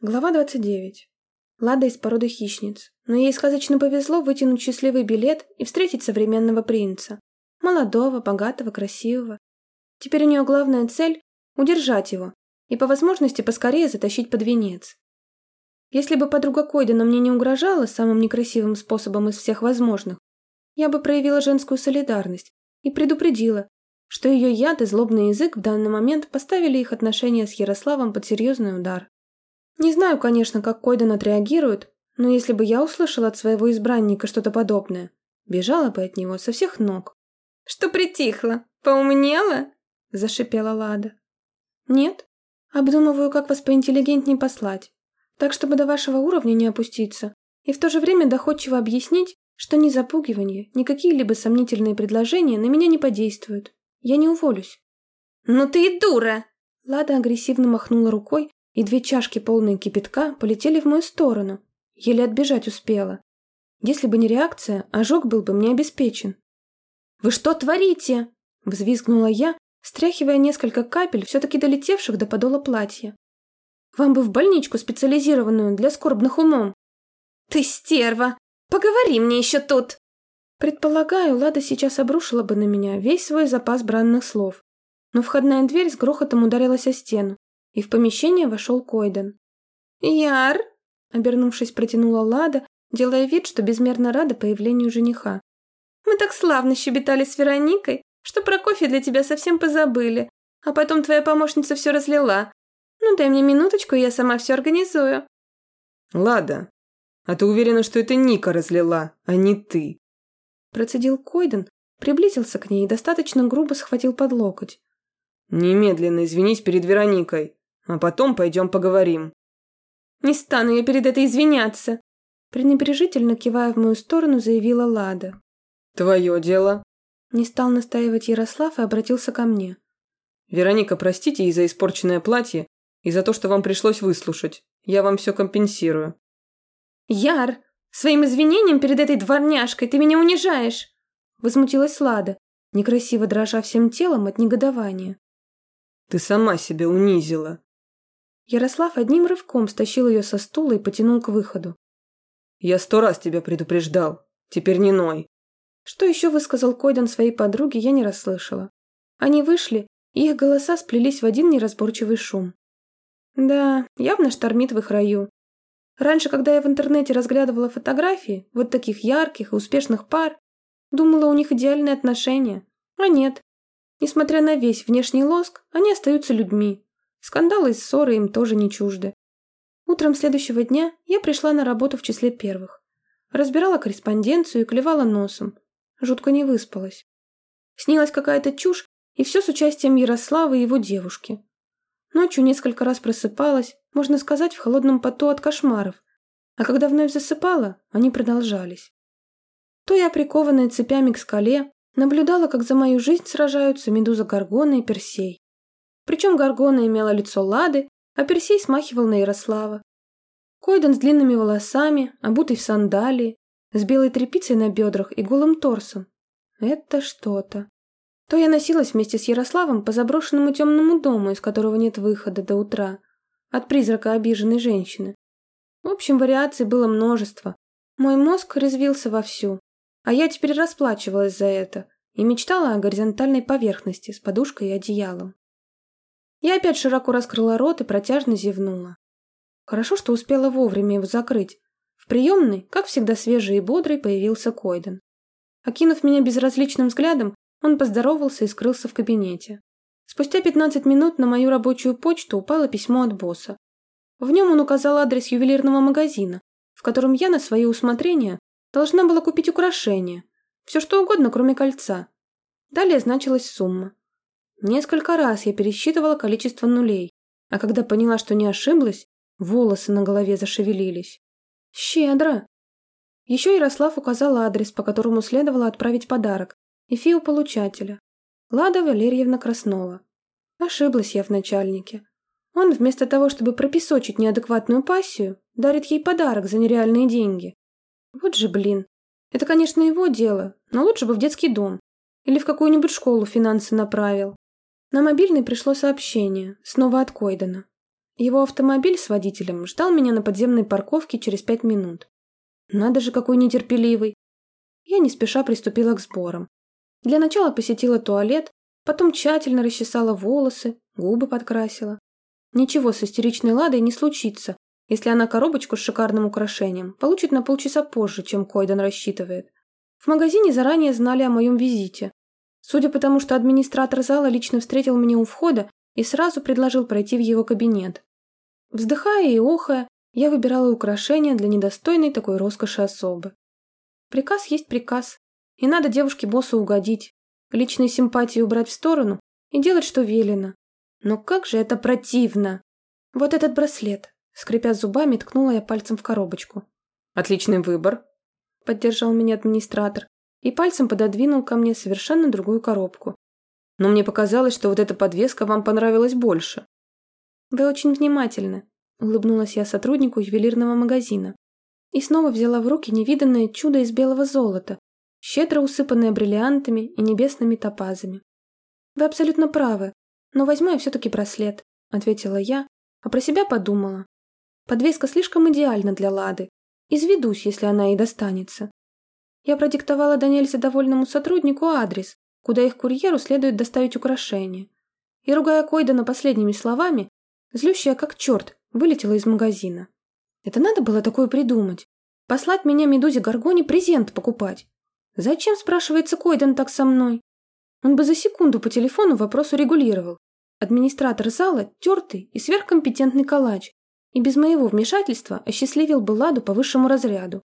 Глава 29. Лада из породы хищниц, но ей сказочно повезло вытянуть счастливый билет и встретить современного принца. Молодого, богатого, красивого. Теперь у нее главная цель – удержать его и по возможности поскорее затащить под венец. Если бы подруга Койдена мне не угрожала самым некрасивым способом из всех возможных, я бы проявила женскую солидарность и предупредила, что ее яд и злобный язык в данный момент поставили их отношения с Ярославом под серьезный удар. Не знаю, конечно, как Койден отреагирует, но если бы я услышала от своего избранника что-то подобное, бежала бы от него со всех ног. «Что притихло? Поумнела?» – зашипела Лада. «Нет. Обдумываю, как вас поинтеллигентнее послать, так чтобы до вашего уровня не опуститься, и в то же время доходчиво объяснить, что ни запугивание, ни какие-либо сомнительные предложения на меня не подействуют. Я не уволюсь». «Ну ты и дура!» Лада агрессивно махнула рукой, и две чашки, полные кипятка, полетели в мою сторону. Еле отбежать успела. Если бы не реакция, ожог был бы мне обеспечен. «Вы что творите?» – взвизгнула я, стряхивая несколько капель, все-таки долетевших до подола платья. «Вам бы в больничку специализированную для скорбных умом». «Ты стерва! Поговори мне еще тут!» Предполагаю, Лада сейчас обрушила бы на меня весь свой запас бранных слов. Но входная дверь с грохотом ударилась о стену, и в помещение вошел Койден. «Яр!» – обернувшись, протянула Лада, делая вид, что безмерно рада появлению жениха. «Мы так славно щебетали с Вероникой, что про кофе для тебя совсем позабыли, а потом твоя помощница все разлила. Ну, дай мне минуточку, и я сама все организую». «Лада, а ты уверена, что это Ника разлила, а не ты?» Процедил Койден, приблизился к ней и достаточно грубо схватил под локоть. «Немедленно извинись перед Вероникой а потом пойдем поговорим». «Не стану я перед этой извиняться», пренебрежительно кивая в мою сторону, заявила Лада. «Твое дело». Не стал настаивать Ярослав и обратился ко мне. «Вероника, простите и за испорченное платье, и за то, что вам пришлось выслушать. Я вам все компенсирую». «Яр, своим извинением перед этой дворняжкой ты меня унижаешь!» Возмутилась Лада, некрасиво дрожа всем телом от негодования. «Ты сама себя унизила», Ярослав одним рывком стащил ее со стула и потянул к выходу. «Я сто раз тебя предупреждал. Теперь не ной». Что еще высказал Койдан своей подруге, я не расслышала. Они вышли, и их голоса сплелись в один неразборчивый шум. Да, явно штормит в их раю. Раньше, когда я в интернете разглядывала фотографии, вот таких ярких и успешных пар, думала, у них идеальные отношения. А нет. Несмотря на весь внешний лоск, они остаются людьми, Скандалы и ссоры им тоже не чужды. Утром следующего дня я пришла на работу в числе первых. Разбирала корреспонденцию и клевала носом. Жутко не выспалась. Снилась какая-то чушь, и все с участием Ярослава и его девушки. Ночью несколько раз просыпалась, можно сказать, в холодном поту от кошмаров, а когда вновь засыпала, они продолжались. То я, прикованная цепями к скале, наблюдала, как за мою жизнь сражаются медуза Гаргона и Персей. Причем Гаргона имела лицо Лады, а Персей смахивал на Ярослава. Койден с длинными волосами, обутый в сандалии, с белой тряпицей на бедрах и голым торсом. Это что-то. То я носилась вместе с Ярославом по заброшенному темному дому, из которого нет выхода до утра, от призрака обиженной женщины. В общем, вариаций было множество. Мой мозг резвился вовсю, а я теперь расплачивалась за это и мечтала о горизонтальной поверхности с подушкой и одеялом. Я опять широко раскрыла рот и протяжно зевнула. Хорошо, что успела вовремя его закрыть. В приемной, как всегда свежий и бодрый, появился Койден. Окинув меня безразличным взглядом, он поздоровался и скрылся в кабинете. Спустя 15 минут на мою рабочую почту упало письмо от босса. В нем он указал адрес ювелирного магазина, в котором я на свое усмотрение должна была купить украшения. Все что угодно, кроме кольца. Далее значилась сумма. Несколько раз я пересчитывала количество нулей, а когда поняла, что не ошиблась, волосы на голове зашевелились. Щедро! Еще Ярослав указал адрес, по которому следовало отправить подарок, и фиу получателя. Лада Валерьевна Краснова. Ошиблась я в начальнике. Он вместо того, чтобы пропесочить неадекватную пассию, дарит ей подарок за нереальные деньги. Вот же блин. Это, конечно, его дело, но лучше бы в детский дом. Или в какую-нибудь школу финансы направил. На мобильный пришло сообщение, снова от Койдена. Его автомобиль с водителем ждал меня на подземной парковке через пять минут. Надо же, какой нетерпеливый. Я не спеша приступила к сборам. Для начала посетила туалет, потом тщательно расчесала волосы, губы подкрасила. Ничего с истеричной Ладой не случится, если она коробочку с шикарным украшением получит на полчаса позже, чем Койден рассчитывает. В магазине заранее знали о моем визите. Судя по тому, что администратор зала лично встретил меня у входа и сразу предложил пройти в его кабинет. Вздыхая и охая, я выбирала украшения для недостойной такой роскоши особы. Приказ есть приказ, и надо девушке-боссу угодить, личные симпатии убрать в сторону и делать, что велено. Но как же это противно! Вот этот браслет. Скрипя зубами, ткнула я пальцем в коробочку. Отличный выбор, поддержал меня администратор и пальцем пододвинул ко мне совершенно другую коробку. Но мне показалось, что вот эта подвеска вам понравилась больше. Вы очень внимательны, улыбнулась я сотруднику ювелирного магазина. И снова взяла в руки невиданное чудо из белого золота, щедро усыпанное бриллиантами и небесными топазами. Вы абсолютно правы, но возьму я все-таки браслет, ответила я, а про себя подумала. Подвеска слишком идеальна для Лады, Изведусь, если она ей достанется. Я продиктовала до довольному сотруднику адрес, куда их курьеру следует доставить украшения. И, ругая Койдена последними словами, злющая как черт, вылетела из магазина. Это надо было такое придумать. Послать меня Медузе Гаргоне презент покупать. Зачем, спрашивается Койден так со мной? Он бы за секунду по телефону вопрос урегулировал. Администратор зала – тертый и сверхкомпетентный калач, и без моего вмешательства осчастливил бы Ладу по высшему разряду.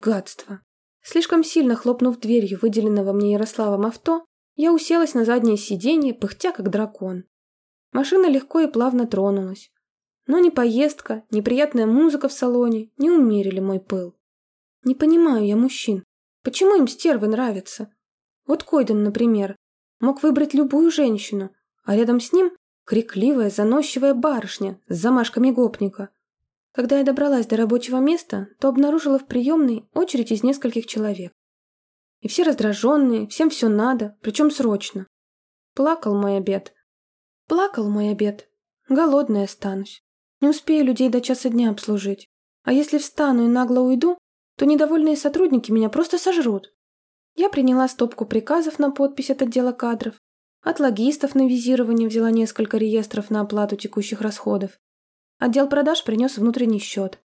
Гадство. Слишком сильно хлопнув дверью выделенного мне Ярославом авто, я уселась на заднее сиденье, пыхтя как дракон. Машина легко и плавно тронулась. Но ни поездка, ни приятная музыка в салоне не умерили мой пыл. Не понимаю я мужчин. Почему им стервы нравятся? Вот Койден, например, мог выбрать любую женщину, а рядом с ним Крикливая, заносчивая барышня с замашками гопника. Когда я добралась до рабочего места, то обнаружила в приемной очередь из нескольких человек. И все раздраженные, всем все надо, причем срочно. Плакал мой обед. Плакал мой обед. Голодная останусь. Не успею людей до часа дня обслужить. А если встану и нагло уйду, то недовольные сотрудники меня просто сожрут. Я приняла стопку приказов на подпись от отдела кадров от логистов на визирование взяла несколько реестров на оплату текущих расходов. Отдел продаж принес внутренний счет.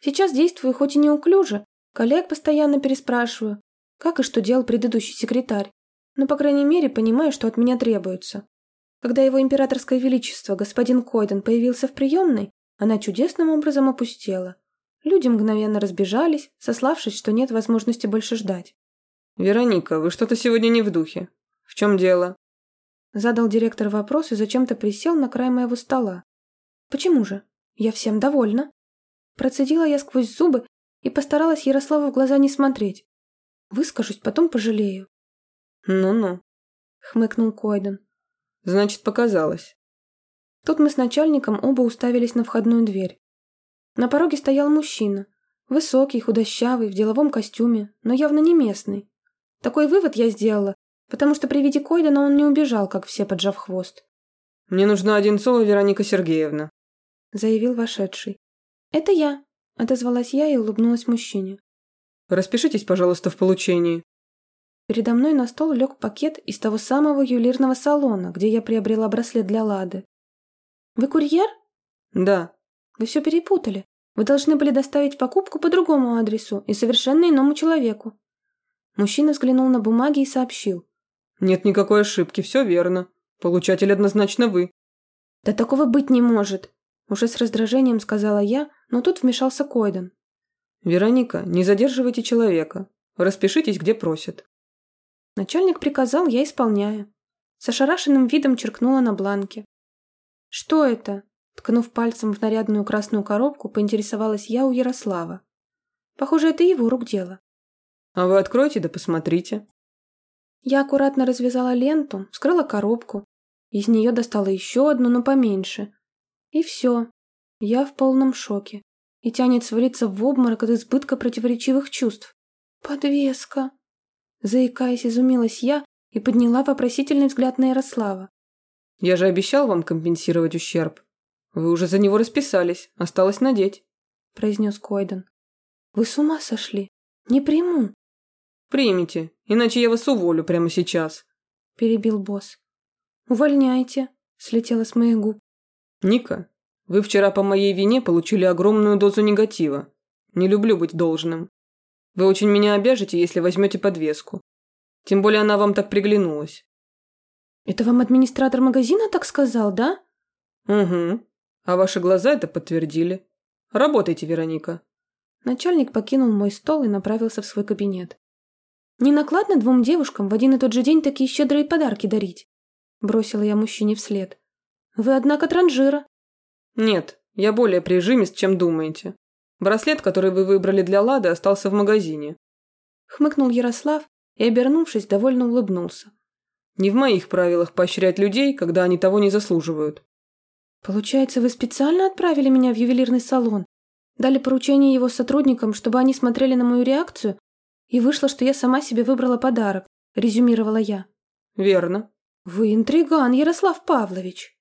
Сейчас действую хоть и неуклюже, коллег постоянно переспрашиваю, как и что делал предыдущий секретарь, но, по крайней мере, понимаю, что от меня требуется. Когда его императорское величество, господин Койден, появился в приемной, она чудесным образом опустела. Люди мгновенно разбежались, сославшись, что нет возможности больше ждать. «Вероника, вы что-то сегодня не в духе. В чем дело?» Задал директор вопрос и зачем-то присел на край моего стола. «Почему же? Я всем довольна». Процедила я сквозь зубы и постаралась Ярославу в глаза не смотреть. Выскажусь, потом пожалею. «Ну-ну», — хмыкнул Койден. «Значит, показалось». Тут мы с начальником оба уставились на входную дверь. На пороге стоял мужчина. Высокий, худощавый, в деловом костюме, но явно не местный. Такой вывод я сделала, потому что при виде Койдена он не убежал, как все, поджав хвост. «Мне нужна Одинцова Вероника Сергеевна», — заявил вошедший. «Это я», — отозвалась я и улыбнулась мужчине. «Распишитесь, пожалуйста, в получении». Передо мной на стол лег пакет из того самого ювелирного салона, где я приобрела браслет для Лады. «Вы курьер?» «Да». «Вы все перепутали. Вы должны были доставить покупку по другому адресу и совершенно иному человеку». Мужчина взглянул на бумаги и сообщил. «Нет никакой ошибки, все верно. Получатель однозначно вы». «Да такого быть не может!» Уже с раздражением сказала я, но тут вмешался Койден. «Вероника, не задерживайте человека. Распишитесь, где просят». Начальник приказал, я исполняю. С ошарашенным видом черкнула на бланке. «Что это?» Ткнув пальцем в нарядную красную коробку, поинтересовалась я у Ярослава. Похоже, это его рук дело. «А вы откройте да посмотрите», я аккуратно развязала ленту, вскрыла коробку. Из нее достала еще одну, но поменьше. И все. Я в полном шоке. И тянет свалиться в обморок от избытка противоречивых чувств. «Подвеска!» Заикаясь, изумилась я и подняла вопросительный взгляд на Ярослава. «Я же обещал вам компенсировать ущерб. Вы уже за него расписались, осталось надеть», – произнес Койден. «Вы с ума сошли? Не приму». «Примите, иначе я вас уволю прямо сейчас», – перебил босс. «Увольняйте», – слетело с моих губ. «Ника, вы вчера по моей вине получили огромную дозу негатива. Не люблю быть должным. Вы очень меня обяжете, если возьмете подвеску. Тем более она вам так приглянулась». «Это вам администратор магазина так сказал, да?» «Угу. А ваши глаза это подтвердили. Работайте, Вероника». Начальник покинул мой стол и направился в свой кабинет. «Не накладно двум девушкам в один и тот же день такие щедрые подарки дарить?» Бросила я мужчине вслед. «Вы, однако, транжира». «Нет, я более прижимист, чем думаете. Браслет, который вы выбрали для Лады, остался в магазине». Хмыкнул Ярослав и, обернувшись, довольно улыбнулся. «Не в моих правилах поощрять людей, когда они того не заслуживают». «Получается, вы специально отправили меня в ювелирный салон? Дали поручение его сотрудникам, чтобы они смотрели на мою реакцию и вышло, что я сама себе выбрала подарок, резюмировала я. Верно. Вы интриган, Ярослав Павлович.